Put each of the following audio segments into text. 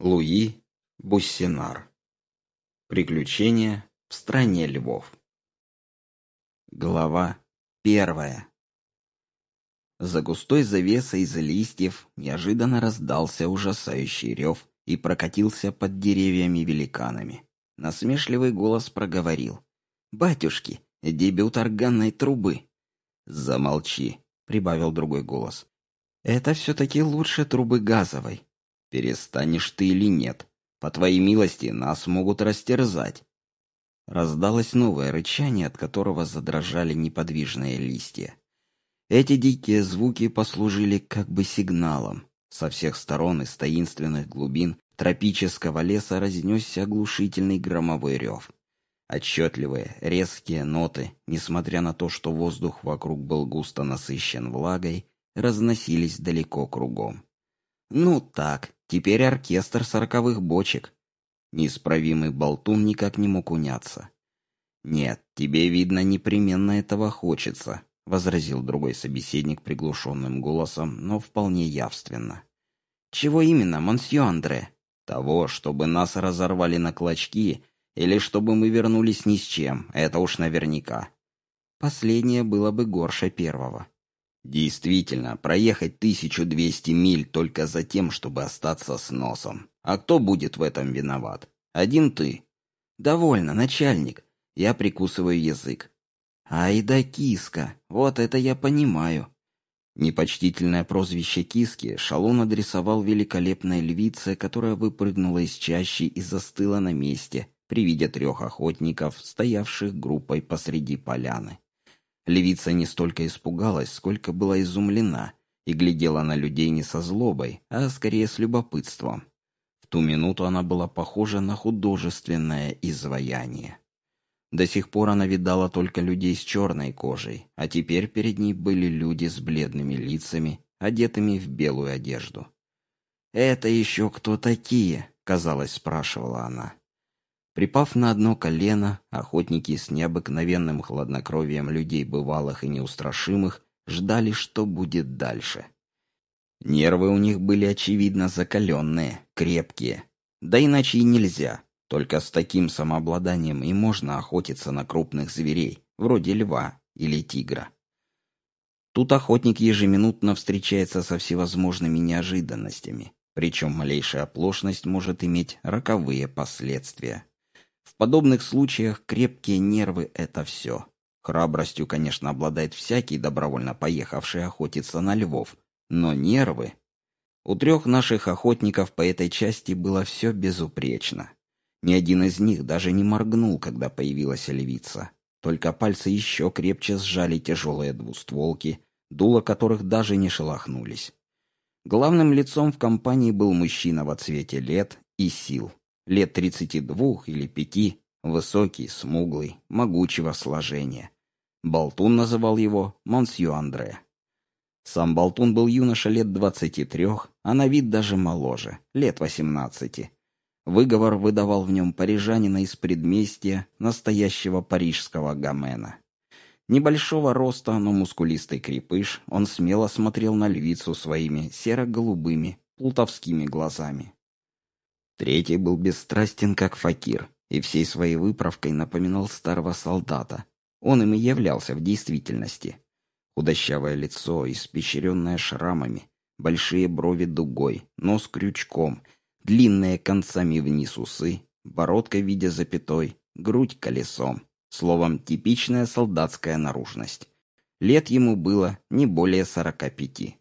Луи Буссинар. Приключения в стране львов. Глава первая. За густой завесой из листьев неожиданно раздался ужасающий рев и прокатился под деревьями-великанами. Насмешливый голос проговорил. «Батюшки, дебют органной трубы!» «Замолчи», — прибавил другой голос. «Это все-таки лучше трубы газовой. Перестанешь ты или нет? По твоей милости нас могут растерзать. Раздалось новое рычание, от которого задрожали неподвижные листья. Эти дикие звуки послужили как бы сигналом. Со всех сторон из таинственных глубин тропического леса разнесся оглушительный громовой рев. Отчетливые, резкие ноты, несмотря на то, что воздух вокруг был густо насыщен влагой, разносились далеко кругом. Ну так, теперь оркестр сороковых бочек. Неисправимый болтун никак не мог уняться. «Нет, тебе, видно, непременно этого хочется», — возразил другой собеседник приглушенным голосом, но вполне явственно. «Чего именно, монсье Андре? Того, чтобы нас разорвали на клочки, или чтобы мы вернулись ни с чем, это уж наверняка». Последнее было бы горше первого. Действительно, проехать 1200 миль только за тем, чтобы остаться с носом. А кто будет в этом виноват? Один ты. Довольно, начальник. Я прикусываю язык. Ай да киска, вот это я понимаю. Непочтительное прозвище киски Шалун адресовал великолепной львице, которая выпрыгнула из чащи и застыла на месте при виде трех охотников, стоявших группой посреди поляны. Левица не столько испугалась, сколько была изумлена и глядела на людей не со злобой, а скорее с любопытством. В ту минуту она была похожа на художественное изваяние. До сих пор она видала только людей с черной кожей, а теперь перед ней были люди с бледными лицами, одетыми в белую одежду. «Это еще кто такие?» — казалось, спрашивала она. Припав на одно колено, охотники с необыкновенным хладнокровием людей бывалых и неустрашимых ждали, что будет дальше. Нервы у них были, очевидно, закаленные, крепкие. Да иначе и нельзя. Только с таким самообладанием и можно охотиться на крупных зверей, вроде льва или тигра. Тут охотник ежеминутно встречается со всевозможными неожиданностями, причем малейшая оплошность может иметь роковые последствия. В подобных случаях крепкие нервы — это все. Храбростью, конечно, обладает всякий добровольно поехавший охотиться на львов, но нервы... У трех наших охотников по этой части было все безупречно. Ни один из них даже не моргнул, когда появилась львица. Только пальцы еще крепче сжали тяжелые двустволки, дула которых даже не шелохнулись. Главным лицом в компании был мужчина во цвете лет и сил лет тридцати двух или пяти, высокий, смуглый, могучего сложения. Болтун называл его Монсью Андре. Сам Болтун был юноша лет двадцати трех, а на вид даже моложе, лет восемнадцати. Выговор выдавал в нем парижанина из предместья, настоящего парижского гамена. Небольшого роста, но мускулистый крепыш, он смело смотрел на львицу своими серо-голубыми, плутовскими глазами. Третий был бесстрастен, как факир, и всей своей выправкой напоминал старого солдата. Он им и являлся в действительности. Худощавое лицо, испещренное шрамами, большие брови дугой, нос крючком, длинные концами вниз усы, бородка в виде запятой, грудь колесом. Словом, типичная солдатская наружность. Лет ему было не более сорока пяти.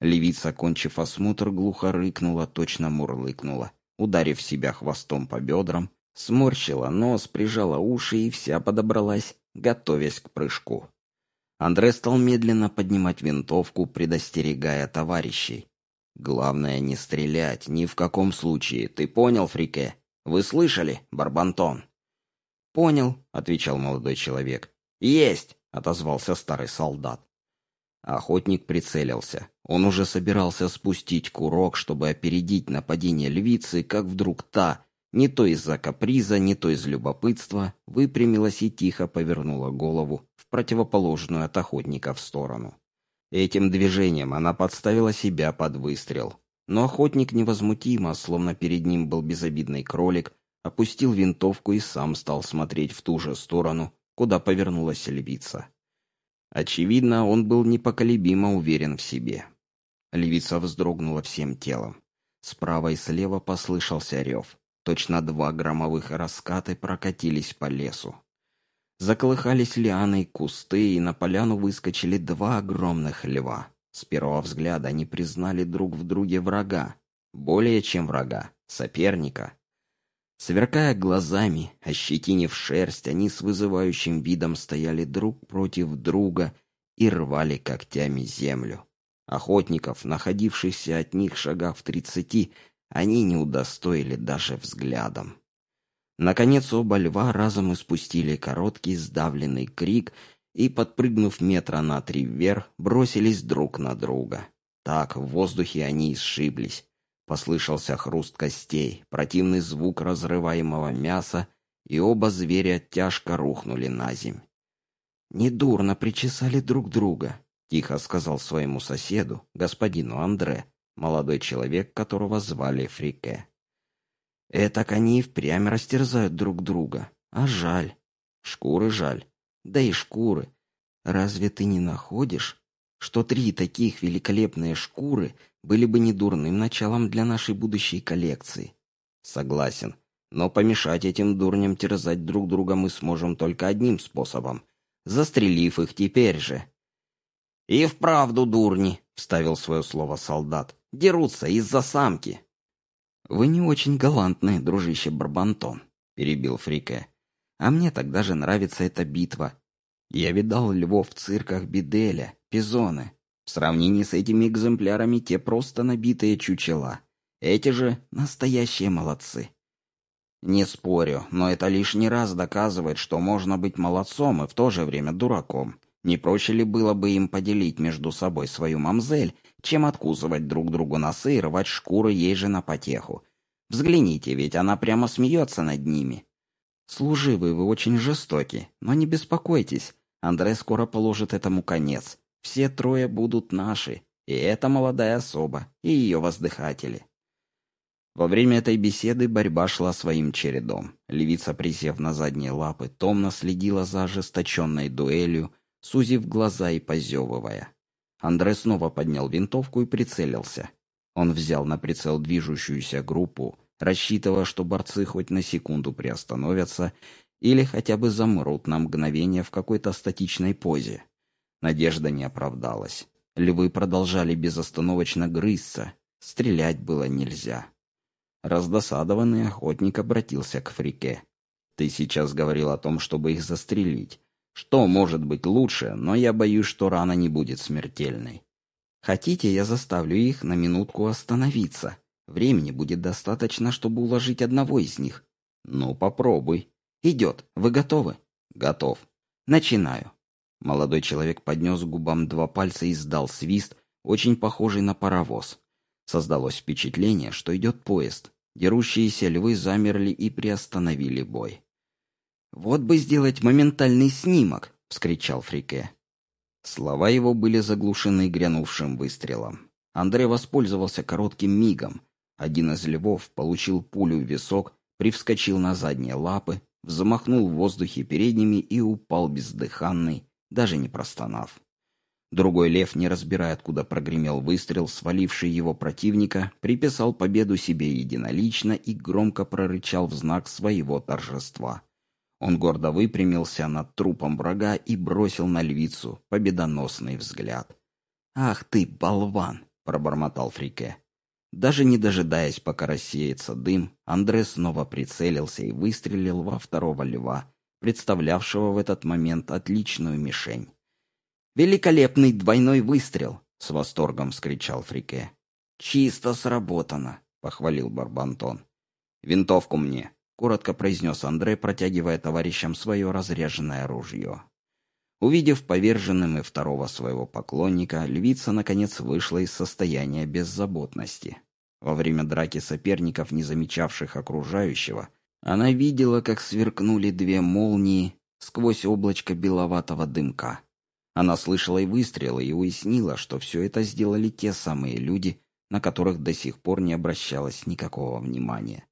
Левица, кончив осмотр, глухо рыкнула, точно мурлыкнула ударив себя хвостом по бедрам, сморщила нос, прижала уши и вся подобралась, готовясь к прыжку. Андре стал медленно поднимать винтовку, предостерегая товарищей. «Главное не стрелять, ни в каком случае. Ты понял, Фрике? Вы слышали, Барбантон?» «Понял», — отвечал молодой человек. «Есть!» — отозвался старый солдат. Охотник прицелился. Он уже собирался спустить курок, чтобы опередить нападение львицы, как вдруг та, не то из-за каприза, не то из любопытства, выпрямилась и тихо повернула голову в противоположную от охотника в сторону. Этим движением она подставила себя под выстрел. Но охотник невозмутимо, словно перед ним был безобидный кролик, опустил винтовку и сам стал смотреть в ту же сторону, куда повернулась львица. Очевидно, он был непоколебимо уверен в себе. Львица вздрогнула всем телом. Справа и слева послышался рев. Точно два громовых раскаты прокатились по лесу. Заколыхались лианы и кусты, и на поляну выскочили два огромных льва. С первого взгляда они признали друг в друге врага. Более чем врага, соперника. Сверкая глазами, ощетинив шерсть, они с вызывающим видом стояли друг против друга и рвали когтями землю. Охотников, находившихся от них шагах в тридцати, они не удостоили даже взглядом. Наконец оба льва разом испустили короткий сдавленный крик и, подпрыгнув метра на три вверх, бросились друг на друга. Так в воздухе они и сшиблись. Послышался хруст костей, противный звук разрываемого мяса, и оба зверя тяжко рухнули на земь. «Недурно причесали друг друга», — тихо сказал своему соседу, господину Андре, молодой человек, которого звали Фрике. «Этак они и впрямь растерзают друг друга. А жаль. Шкуры жаль. Да и шкуры. Разве ты не находишь, что три таких великолепные шкуры были бы недурным началом для нашей будущей коллекции?» «Согласен. Но помешать этим дурням терзать друг друга мы сможем только одним способом, застрелив их теперь же». «И вправду дурни», — вставил свое слово солдат. Дерутся из-за самки. Вы не очень галантны, дружище Барбантон, перебил Фрике. А мне тогда же нравится эта битва. Я видал львов в цирках Биделя, Пизоны. В сравнении с этими экземплярами те просто набитые чучела. Эти же настоящие молодцы. Не спорю, но это лишний раз доказывает, что можно быть молодцом и в то же время дураком. Не проще ли было бы им поделить между собой свою мамзель, чем откусывать друг другу носы и рвать шкуры ей же на потеху? Взгляните, ведь она прямо смеется над ними. Служивые вы очень жестоки, но не беспокойтесь, Андре скоро положит этому конец. Все трое будут наши, и эта молодая особа, и ее воздыхатели. Во время этой беседы борьба шла своим чередом. Левица, присев на задние лапы, томно следила за ожесточенной дуэлью, сузив глаза и позевывая. Андре снова поднял винтовку и прицелился. Он взял на прицел движущуюся группу, рассчитывая, что борцы хоть на секунду приостановятся или хотя бы замрут на мгновение в какой-то статичной позе. Надежда не оправдалась. Львы продолжали безостановочно грызться. Стрелять было нельзя. Раздосадованный охотник обратился к Фрике. «Ты сейчас говорил о том, чтобы их застрелить. Что может быть лучше, но я боюсь, что рана не будет смертельной. Хотите, я заставлю их на минутку остановиться. Времени будет достаточно, чтобы уложить одного из них. Ну, попробуй. Идет. Вы готовы? Готов. Начинаю. Молодой человек поднес губам два пальца и издал свист, очень похожий на паровоз. Создалось впечатление, что идет поезд. Дерущиеся львы замерли и приостановили бой. «Вот бы сделать моментальный снимок!» — вскричал Фрике. Слова его были заглушены грянувшим выстрелом. Андрей воспользовался коротким мигом. Один из львов получил пулю в висок, привскочил на задние лапы, взмахнул в воздухе передними и упал бездыханный, даже не простонав. Другой лев, не разбирая, откуда прогремел выстрел, сваливший его противника, приписал победу себе единолично и громко прорычал в знак своего торжества. Он гордо выпрямился над трупом врага и бросил на львицу победоносный взгляд. «Ах ты, болван!» — пробормотал Фрике. Даже не дожидаясь, пока рассеется дым, Андре снова прицелился и выстрелил во второго льва, представлявшего в этот момент отличную мишень. «Великолепный двойной выстрел!» — с восторгом вскричал Фрике. «Чисто сработано!» — похвалил Барбантон. «Винтовку мне!» коротко произнес Андрей, протягивая товарищам свое разряженное ружье. Увидев поверженным и второго своего поклонника, львица наконец вышла из состояния беззаботности. Во время драки соперников, не замечавших окружающего, она видела, как сверкнули две молнии сквозь облачко беловатого дымка. Она слышала и выстрелы, и уяснила, что все это сделали те самые люди, на которых до сих пор не обращалось никакого внимания.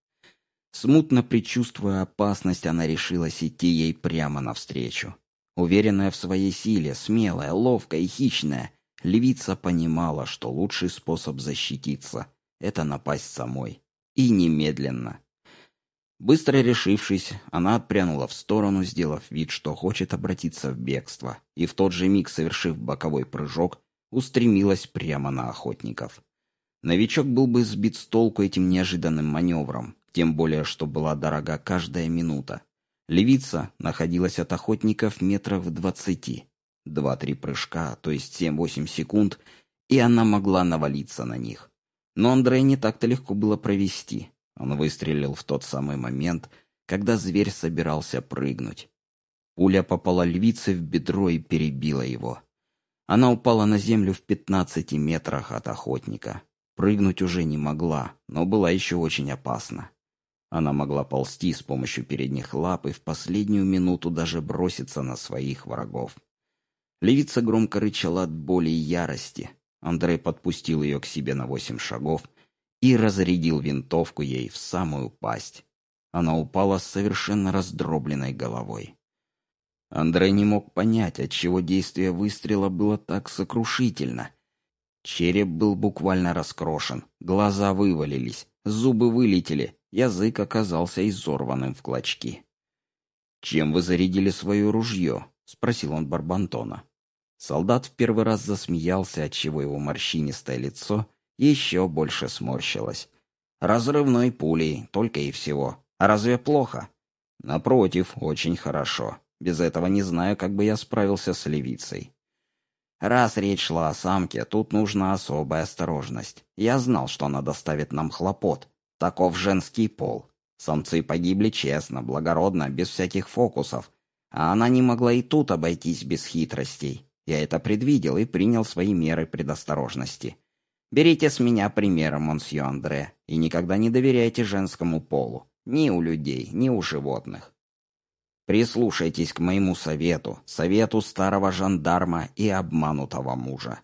Смутно предчувствуя опасность, она решилась идти ей прямо навстречу. Уверенная в своей силе, смелая, ловкая и хищная, львица понимала, что лучший способ защититься — это напасть самой. И немедленно. Быстро решившись, она отпрянула в сторону, сделав вид, что хочет обратиться в бегство, и в тот же миг, совершив боковой прыжок, устремилась прямо на охотников. Новичок был бы сбит с толку этим неожиданным маневром, тем более, что была дорога каждая минута. Левица находилась от охотников метров в двадцати. Два-три прыжка, то есть семь-восемь секунд, и она могла навалиться на них. Но Андрея не так-то легко было провести. Он выстрелил в тот самый момент, когда зверь собирался прыгнуть. Пуля попала львице в бедро и перебила его. Она упала на землю в пятнадцати метрах от охотника. Прыгнуть уже не могла, но была еще очень опасна. Она могла ползти с помощью передних лап и в последнюю минуту даже броситься на своих врагов. Левица громко рычала от боли и ярости. Андрей подпустил ее к себе на восемь шагов и разрядил винтовку ей в самую пасть. Она упала с совершенно раздробленной головой. Андрей не мог понять, отчего действие выстрела было так сокрушительно. Череп был буквально раскрошен, глаза вывалились, зубы вылетели, Язык оказался изорванным в клочки. «Чем вы зарядили свое ружье?» — спросил он Барбантона. Солдат в первый раз засмеялся, отчего его морщинистое лицо еще больше сморщилось. «Разрывной пулей, только и всего. А разве плохо?» «Напротив, очень хорошо. Без этого не знаю, как бы я справился с левицей». «Раз речь шла о самке, тут нужна особая осторожность. Я знал, что она доставит нам хлопот. Таков женский пол. Самцы погибли честно, благородно, без всяких фокусов. А она не могла и тут обойтись без хитростей. Я это предвидел и принял свои меры предосторожности. Берите с меня пример, монсье Андре, и никогда не доверяйте женскому полу. Ни у людей, ни у животных. Прислушайтесь к моему совету, совету старого жандарма и обманутого мужа.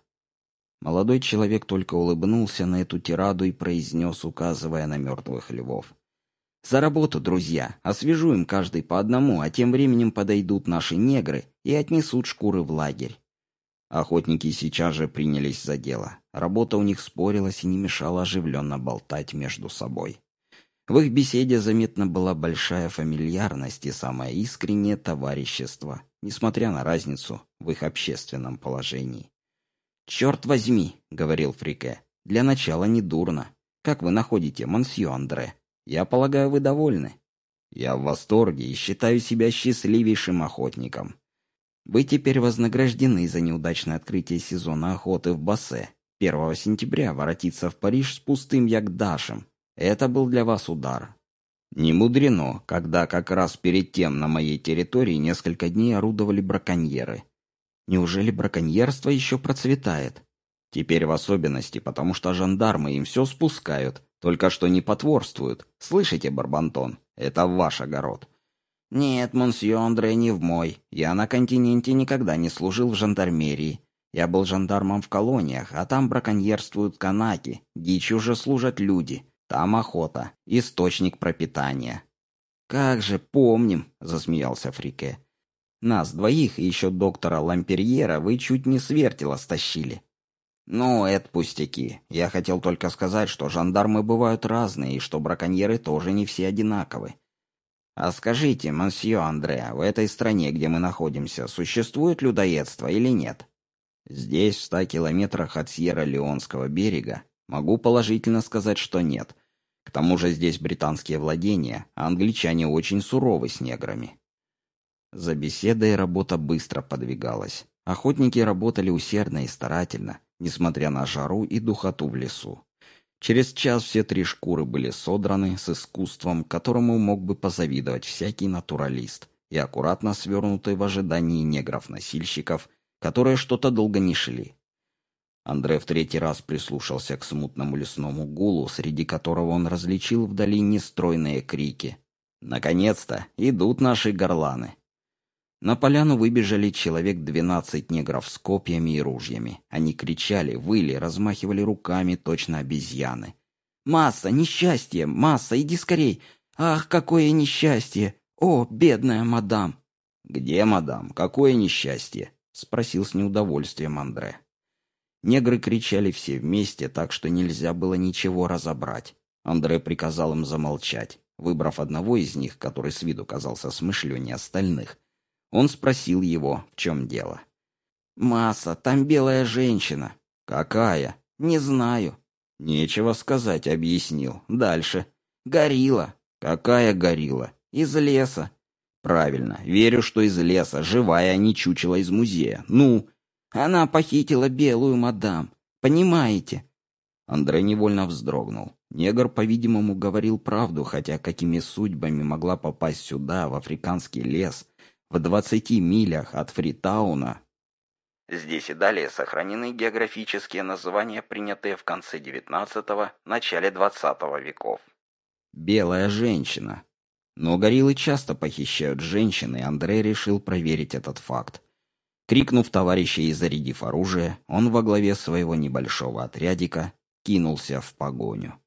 Молодой человек только улыбнулся на эту тираду и произнес, указывая на мертвых львов. «За работу, друзья! Освежу им каждый по одному, а тем временем подойдут наши негры и отнесут шкуры в лагерь». Охотники сейчас же принялись за дело. Работа у них спорилась и не мешала оживленно болтать между собой. В их беседе заметна была большая фамильярность и самое искреннее товарищество, несмотря на разницу в их общественном положении. «Черт возьми», — говорил Фрике, — «для начала не дурно. Как вы находите, монсье Андре? Я полагаю, вы довольны?» «Я в восторге и считаю себя счастливейшим охотником. Вы теперь вознаграждены за неудачное открытие сезона охоты в Бассе. 1 сентября воротиться в Париж с пустым ягдашем. Это был для вас удар. Не мудрено, когда как раз перед тем на моей территории несколько дней орудовали браконьеры. Неужели браконьерство еще процветает? Теперь в особенности, потому что жандармы им все спускают, только что не потворствуют. Слышите, Барбантон? Это ваш огород. Нет, монсье Андре, не в мой. Я на континенте никогда не служил в жандармерии. Я был жандармом в колониях, а там браконьерствуют канаки, дичь уже служат люди. Там охота, источник пропитания. «Как же, помним», — засмеялся Фрике. Нас двоих и еще доктора Ламперьера вы чуть не с вертела стащили. Ну, это пустяки. Я хотел только сказать, что жандармы бывают разные, и что браконьеры тоже не все одинаковы. А скажите, мансье Андре, в этой стране, где мы находимся, существует людоедство или нет? Здесь, в ста километрах от Сьерра-Леонского берега, могу положительно сказать, что нет. К тому же здесь британские владения, а англичане очень суровы с неграми. За беседой работа быстро подвигалась. Охотники работали усердно и старательно, несмотря на жару и духоту в лесу. Через час все три шкуры были содраны с искусством, которому мог бы позавидовать всякий натуралист, и аккуратно свернуты в ожидании негров-носильщиков, которые что-то долго не шли. Андре в третий раз прислушался к смутному лесному гулу, среди которого он различил вдали нестройные крики. «Наконец-то! Идут наши горланы!» На поляну выбежали человек двенадцать негров с копьями и ружьями. Они кричали, выли, размахивали руками, точно обезьяны. «Масса, несчастье! Масса, иди скорей! Ах, какое несчастье! О, бедная мадам!» «Где мадам? Какое несчастье?» — спросил с неудовольствием Андре. Негры кричали все вместе, так что нельзя было ничего разобрать. Андре приказал им замолчать, выбрав одного из них, который с виду казался смышленнее остальных. Он спросил его, в чем дело. «Масса, там белая женщина». «Какая?» «Не знаю». «Нечего сказать», — объяснил. «Дальше». «Горилла». «Какая горилла?» «Из леса». «Правильно. Верю, что из леса. Живая, а не чучело из музея. Ну?» «Она похитила белую мадам. Понимаете?» Андрей невольно вздрогнул. Негр, по-видимому, говорил правду, хотя какими судьбами могла попасть сюда, в африканский лес, в 20 милях от Фритауна. Здесь и далее сохранены географические названия, принятые в конце XIX – начале XX веков. Белая женщина. Но гориллы часто похищают женщин, и Андрей решил проверить этот факт. Крикнув товарищей и зарядив оружие, он во главе своего небольшого отрядика кинулся в погоню.